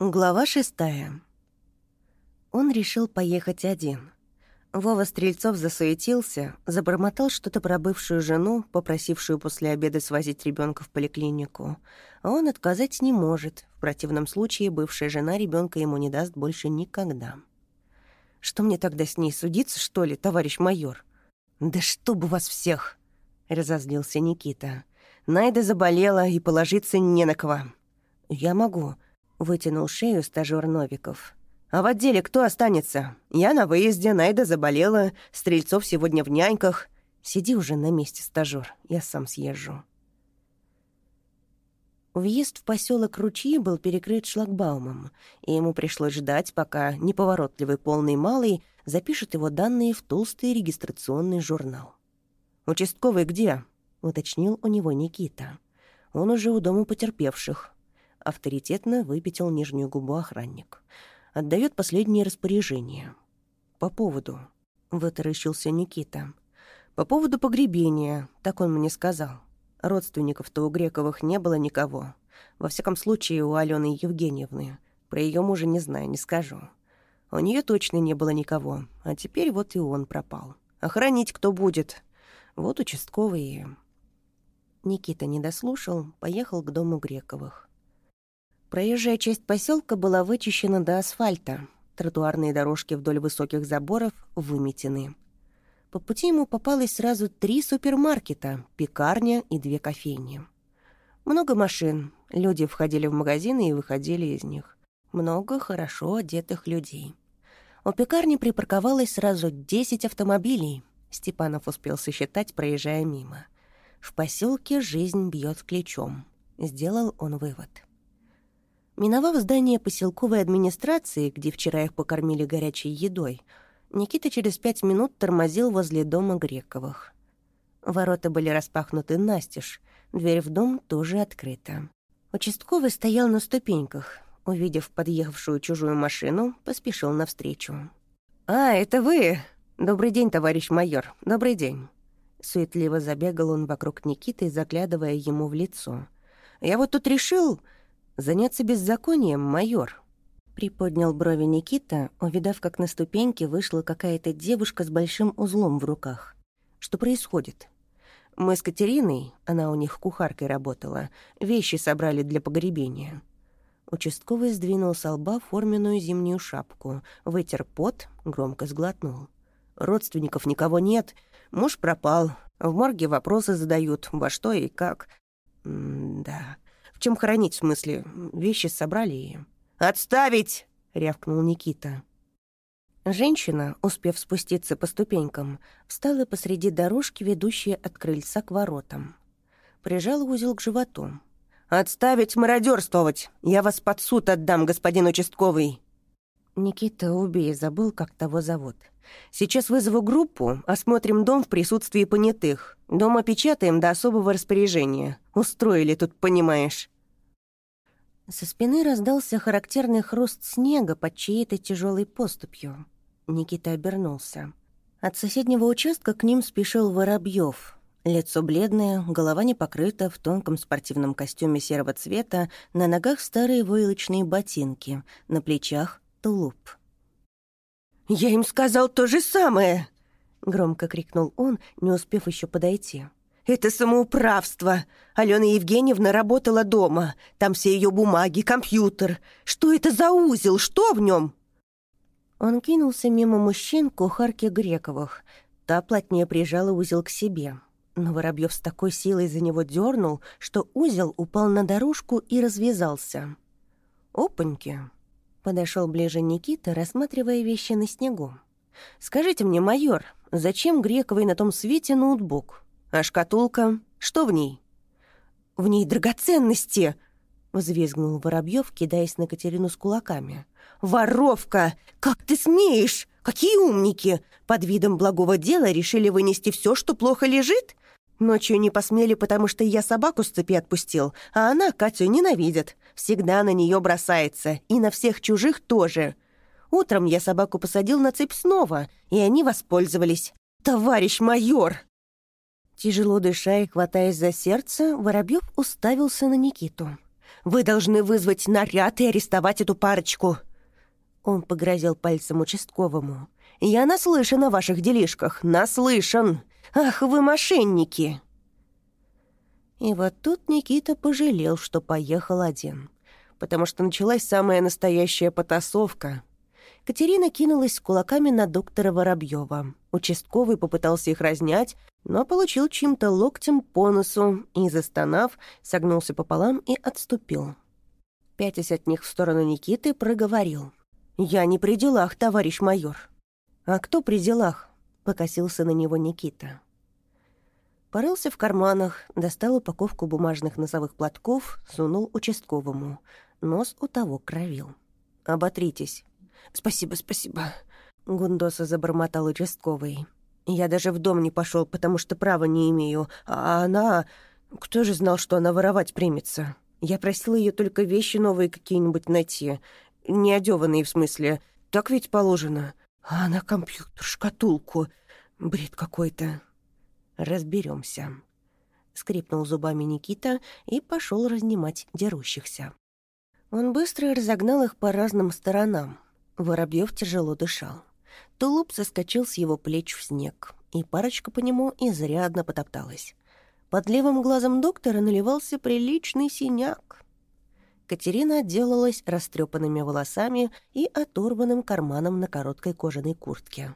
Глава шестая. Он решил поехать один. Вова Стрельцов засуетился, забормотал что-то про бывшую жену, попросившую после обеда свозить ребенка в поликлинику. А он отказать не может. В противном случае бывшая жена ребенка ему не даст больше никогда. «Что мне тогда с ней судиться, что ли, товарищ майор?» «Да чтобы вас всех!» — разозлился Никита. «Найда заболела, и положиться не на кого». «Я могу», Вытянул шею стажёр Новиков. «А в отделе кто останется? Я на выезде, Найда заболела, Стрельцов сегодня в няньках. Сиди уже на месте, стажёр, я сам съезжу». Въезд в поселок Ручьи был перекрыт шлагбаумом, и ему пришлось ждать, пока неповоротливый полный малый запишет его данные в толстый регистрационный журнал. «Участковый где?» — уточнил у него Никита. «Он уже у дома потерпевших авторитетно выпятил нижнюю губу охранник. Отдает последние распоряжения. «По поводу...» — вытаращился Никита. «По поводу погребения, так он мне сказал. Родственников-то у Грековых не было никого. Во всяком случае, у Алены Евгеньевны. Про ее мужа не знаю, не скажу. У нее точно не было никого, а теперь вот и он пропал. Охранить кто будет? Вот участковые...» Никита не дослушал, поехал к дому Грековых. Проезжая часть поселка была вычищена до асфальта. Тротуарные дорожки вдоль высоких заборов выметены. По пути ему попалось сразу три супермаркета, пекарня и две кофейни. Много машин. Люди входили в магазины и выходили из них. Много хорошо одетых людей. У пекарни припарковалось сразу 10 автомобилей. Степанов успел сосчитать, проезжая мимо. В поселке жизнь бьет ключом. Сделал он вывод. Миновав здание поселковой администрации, где вчера их покормили горячей едой, Никита через пять минут тормозил возле дома Грековых. Ворота были распахнуты настежь, дверь в дом тоже открыта. Участковый стоял на ступеньках. Увидев подъехавшую чужую машину, поспешил навстречу. «А, это вы! Добрый день, товарищ майор, добрый день!» Суетливо забегал он вокруг Никиты, заглядывая ему в лицо. «Я вот тут решил...» заняться беззаконием, майор?» Приподнял брови Никита, увидав, как на ступеньке вышла какая-то девушка с большим узлом в руках. «Что происходит?» «Мы с Катериной, она у них кухаркой работала, вещи собрали для погребения». Участковый сдвинул с лба форменную зимнюю шапку, вытер пот, громко сглотнул. «Родственников никого нет, муж пропал, в морге вопросы задают, во что и как». М «Да, в чем хоронить, в смысле? Вещи собрали и... «Отставить!» — рявкнул Никита. Женщина, успев спуститься по ступенькам, встала посреди дорожки, ведущей от крыльца к воротам. Прижала узел к животу. «Отставить мародерствовать! Я вас под суд отдам, господин участковый!» Никита убей забыл, как того зовут. «Сейчас вызову группу, осмотрим дом в присутствии понятых. Дом опечатаем до особого распоряжения. Устроили тут, понимаешь». Со спины раздался характерный хруст снега под чьей-то тяжелой поступью. Никита обернулся. От соседнего участка к ним спешил Воробьев. Лицо бледное, голова не покрыта, в тонком спортивном костюме серого цвета, на ногах старые войлочные ботинки, на плечах — тулуп. «Я им сказал то же самое!» — громко крикнул он, не успев еще подойти. «Это самоуправство. Алена Евгеньевна работала дома. Там все ее бумаги, компьютер. Что это за узел? Что в нем?» Он кинулся мимо мужчин к кухарке Грековых. Та плотнее прижала узел к себе. Но Воробьев с такой силой за него дернул, что узел упал на дорожку и развязался. «Опаньки!» Подошел ближе Никита, рассматривая вещи на снегу. «Скажите мне, майор, зачем Грековой на том свете ноутбук?» А шкатулка? Что в ней?» «В ней драгоценности!» — взвизгнул Воробьев, кидаясь на Катерину с кулаками. «Воровка! Как ты смеешь? Какие умники! Под видом благого дела решили вынести все, что плохо лежит? Ночью не посмели, потому что я собаку с цепи отпустил, а она Катю ненавидит. Всегда на нее бросается, и на всех чужих тоже. Утром я собаку посадил на цепь снова, и они воспользовались. Товарищ майор!» Тяжело дыша и хватаясь за сердце, Воробьев уставился на Никиту. Вы должны вызвать наряд и арестовать эту парочку!» Он погрозил пальцем участковому. «Я наслышан о ваших делишках, наслышан! Ах, вы мошенники!» И вот тут Никита пожалел, что поехал один, потому что началась самая настоящая потасовка. Катерина кинулась кулаками на доктора Воробьева. Участковый попытался их разнять, но получил чьим-то локтем по носу и, застонав, согнулся пополам и отступил. Пятясь от них в сторону Никиты, проговорил. «Я не при делах, товарищ майор». «А кто при делах?» — покосился на него Никита. Порылся в карманах, достал упаковку бумажных носовых платков, сунул участковому. Нос у того кровил. «Оботритесь». «Спасибо, спасибо», — Гундоса забормотал участковый. «Я даже в дом не пошел, потому что права не имею. А она... Кто же знал, что она воровать примется? Я просил ее только вещи новые какие-нибудь найти. Не одеванные, в смысле. Так ведь положено. А она компьютер, шкатулку. Бред какой-то. Разберемся. Скрипнул зубами Никита и пошел разнимать дерущихся. Он быстро разогнал их по разным сторонам. Воробьев тяжело дышал. Тулуп соскочил с его плеч в снег, и парочка по нему изрядно потопталась. Под левым глазом доктора наливался приличный синяк. Катерина отделалась растрепанными волосами и оторванным карманом на короткой кожаной куртке.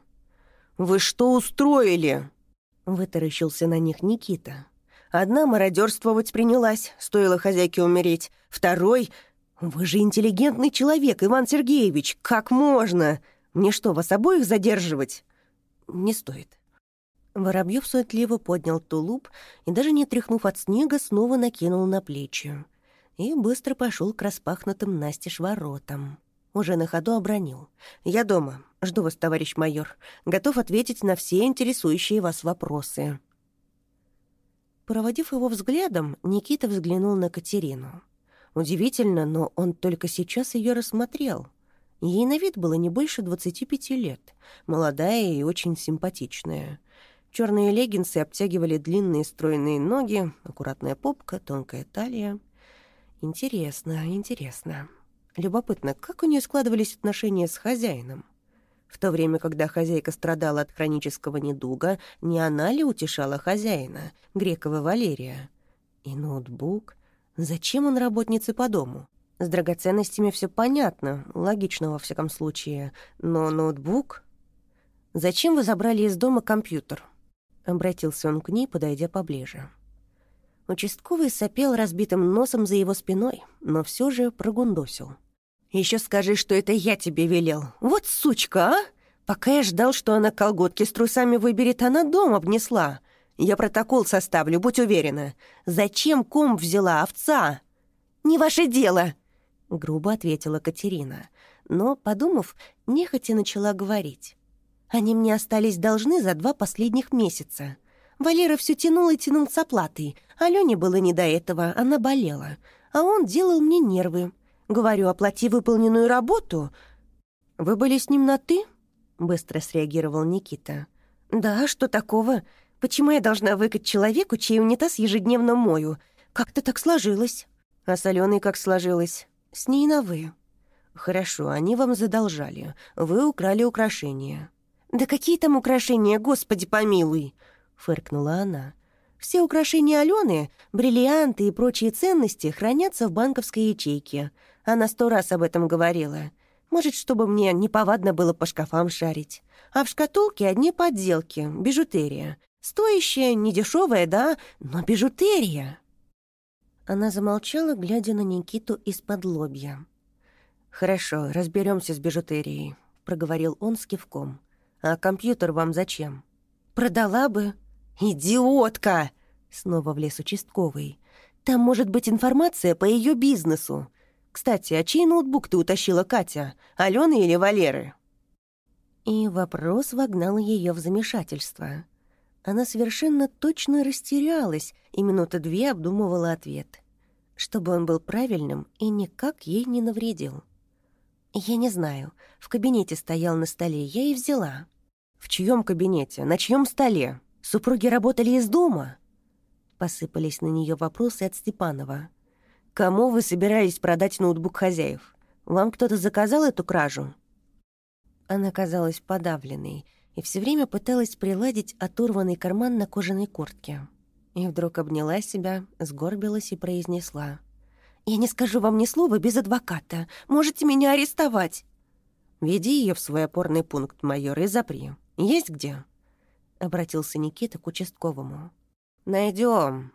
«Вы что устроили?» — вытаращился на них Никита. «Одна мародерствовать принялась, стоило хозяйке умереть. Второй «Вы же интеллигентный человек, Иван Сергеевич! Как можно? Мне что, вас обоих задерживать?» «Не стоит». Воробьев суетливо поднял тулуп и, даже не тряхнув от снега, снова накинул на плечи. И быстро пошел к распахнутым настежь воротам. Уже на ходу обронил. «Я дома. Жду вас, товарищ майор. Готов ответить на все интересующие вас вопросы». Проводив его взглядом, Никита взглянул на Катерину. Удивительно, но он только сейчас ее рассмотрел. Ей на вид было не больше 25 лет, молодая и очень симпатичная. Черные леггинсы обтягивали длинные стройные ноги, аккуратная попка, тонкая талия. Интересно, интересно. Любопытно, как у нее складывались отношения с хозяином? В то время, когда хозяйка страдала от хронического недуга, не она ли утешала хозяина, Грекова Валерия? И ноутбук, Зачем он работнице по дому? С драгоценностями все понятно, логично во всяком случае. Но ноутбук... «Зачем вы забрали из дома компьютер?» Обратился он к ней, подойдя поближе. Участковый сопел разбитым носом за его спиной, но все же прогундосил. «Еще скажи, что это я тебе велел. Вот сучка, а! Пока я ждал, что она колготки с трусами выберет, она дом обнесла. Я протокол составлю, будь уверена. Зачем ком взяла овца?» «Не ваше дело!» — грубо ответила Катерина. Но, подумав, нехотя начала говорить. «Они мне остались должны за два последних месяца. Валера все тянул и тянул с оплатой. Алене было не до этого, она болела. А он делал мне нервы. Говорю, оплати выполненную работу. «Вы были с ним на «ты»?» — быстро среагировал Никита. «Да, что такого? Почему я должна выкать человеку, чей унитаз ежедневно мою? Как-то так сложилось. А с Аленой как сложилось? С ней на «вы». Хорошо, они вам задолжали. Вы украли украшения. Да какие там украшения, господи помилуй! Фыркнула она. Все украшения Алены, бриллианты и прочие ценности хранятся в банковской ячейке. Она сто раз об этом говорила. Может, чтобы мне неповадно было по шкафам шарить. А в шкатулке одни подделки, бижутерия. Стоящая, недешевая, да, но бижутерия. Она замолчала, глядя на Никиту из-под лобья. «Хорошо, разберемся с бижутерией», — проговорил он с кивком. «А компьютер вам зачем?» «Продала бы». «Идиотка!» — снова влез участковый. «Там может быть информация по ее бизнесу. Кстати, а чей ноутбук ты утащила, Катя? Алены или Валеры?» И вопрос вогнал ее в замешательство. Она совершенно точно растерялась и минуты две обдумывала ответ, чтобы он был правильным и никак ей не навредил. «Я не знаю. В кабинете стоял на столе, я и взяла». «В чьем кабинете? На чьем столе? Супруги работали из дома?» Посыпались на нее вопросы от Степанова. Кому вы собирались продать ноутбук хозяев? Вам кто-то заказал эту кражу?» Она казалась подавленной и все время пыталась приладить оторванный карман на кожаной куртке. И вдруг обняла себя, сгорбилась и произнесла. «Я не скажу вам ни слова без адвоката. Можете меня арестовать!» «Веди ее в свой опорный пункт, майор, и запри. Есть где?» Обратился Никита к участковому. Найдем,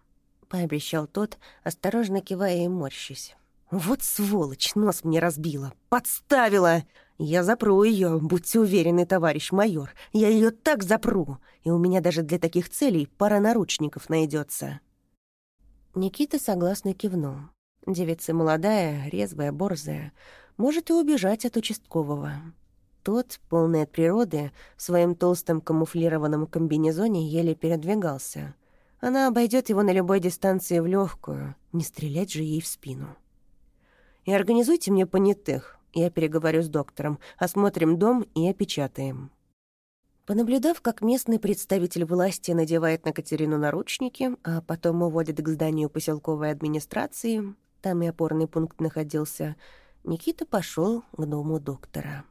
пообещал тот, осторожно кивая и морщись. «Вот сволочь, нос мне разбила, подставила! Я запру ее, будьте уверены, товарищ майор. Я ее так запру, и у меня даже для таких целей пара наручников найдется. Никита согласно кивнул. Девица молодая, резвая, борзая, может и убежать от участкового. Тот, полный от природы, в своем толстом камуфлированном комбинезоне еле передвигался. Она обойдет его на любой дистанции в легкую, не стрелять же ей в спину. «И организуйте мне понятых, я переговорю с доктором, осмотрим дом и опечатаем». Понаблюдав, как местный представитель власти надевает на Катерину наручники, а потом уводит к зданию поселковой администрации, там и опорный пункт находился, Никита пошел к дому доктора.